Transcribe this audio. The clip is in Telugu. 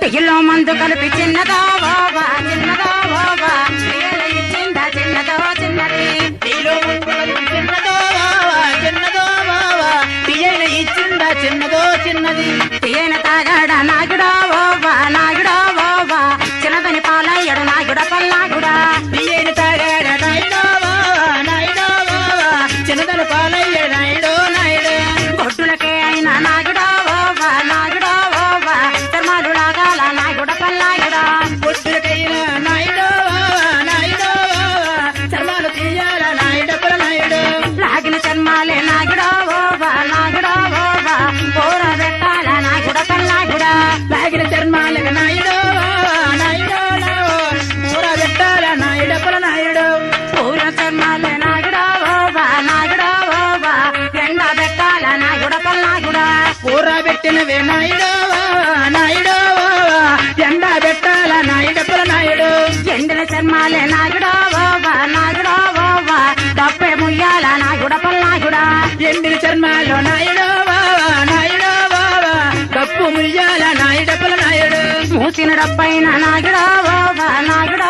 టిగిలో మందు కలిపి చిన్నదో బాబా చిన్నదో బాబా ఇచ్చిందా చిన్నదో చిన్నది. ముందుకు చిన్నదో బావా చిన్నదో బావా తీయన ఇచ్చిందా చిన్నదో చిన్నది. తీయన తాగాడా? పల్లాగుడా కూర పెట్టినవే నాయుడో ఎండ పెట్టాల నాయుడపుల నాయుడు? ఎండిన చర్మాలే నాగుడా బాబా నాగుడా డప్పే ముయ్యాల నాగుడ నాయుడా? ఎండిన చర్మాలో నాయుడో బావా నాయుడో బావా కప్పు ముయ్యాల నాయుడపుల నాయుడు? మూసిన డప్పైన నాగుడా నాయుడు.